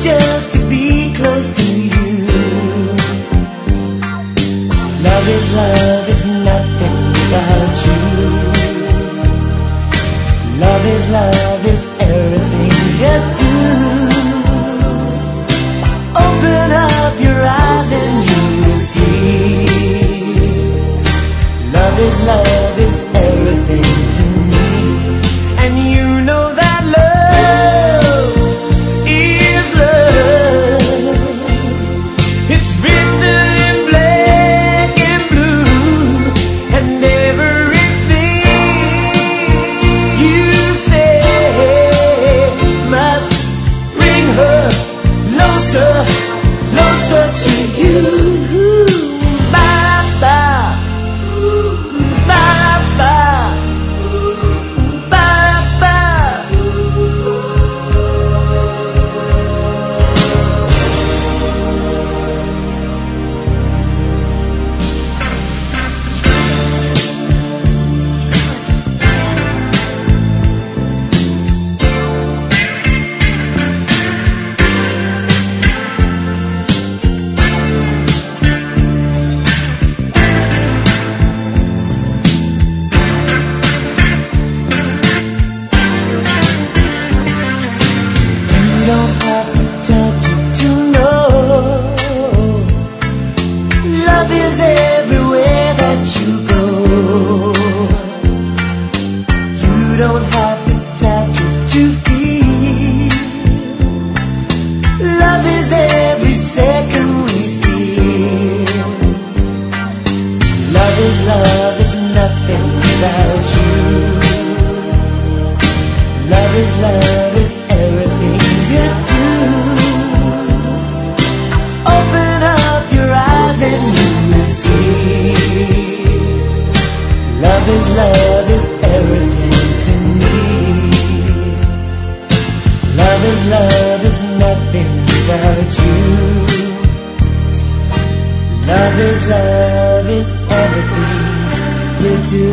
just to be close to you. Love is love is nothing without you. Love is love is everything you do. Open up your eyes and you will see. Love is love is don't have to touch it to feel. Love is every second we steal. Love is love is nothing without you. Love is love is everything you do. Open up your eyes and you will see. Love is love without you. Love is love is everything you do.